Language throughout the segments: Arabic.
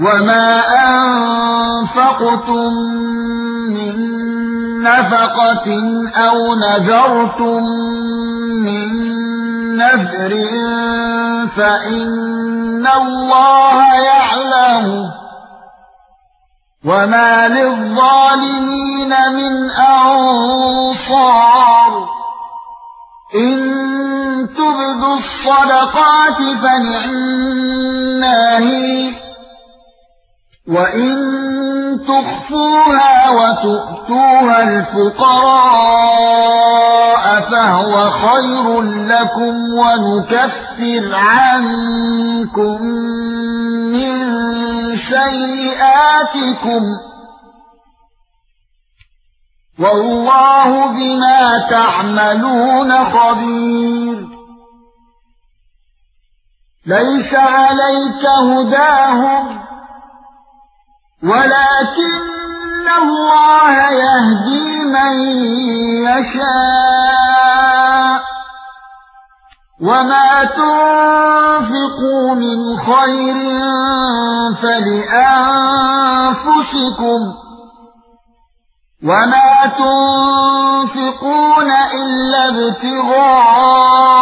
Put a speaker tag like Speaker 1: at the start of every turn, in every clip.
Speaker 1: وما انفقتم من نفقه أو نذرتم من نذر فان الله يعلم وما للظالمين من انصار ان تبدوا الصدقات فنعمها وَإِن تُخْفُوهَا وَتُؤْتُوهَا الْفُقَرَاءَ فَهُوَ خَيْرٌ لَّكُمْ وَنُكَفِّرُ عَنكُم مِّن سَيِّئَاتِكُمْ وَاللَّهُ بِمَا تَعْمَلُونَ خَبِيرٌ. لَيْسَ عَلَيْكَ هُدَاهُمْ ولكن الله يهدي من يشاء. وما تنفقوا من خير فلأنفسكم. وما تنفقون إلا ابتغاء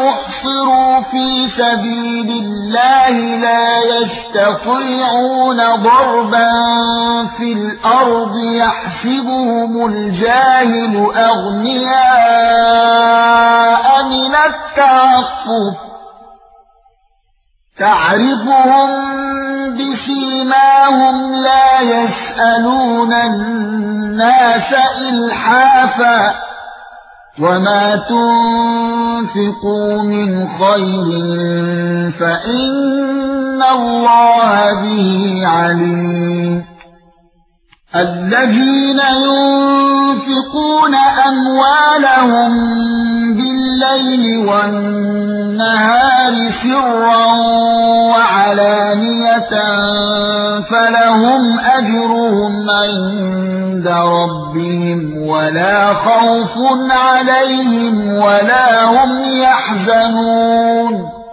Speaker 1: احصروا في سبيل الله لا يستطيعون ضربا في الأرض يحسبهم الجاهل اغنياء من التعفف تعرفهم بسيماهم لا يسألون الناس إلحافا وما تنفقوا من خير فإن الله به عليم الذين ينفقون أموالهم بالليل والنهار سرا وعلانية فلهم أجرهم عند ربهم ولا خوف عليهم ولا هم يحزنون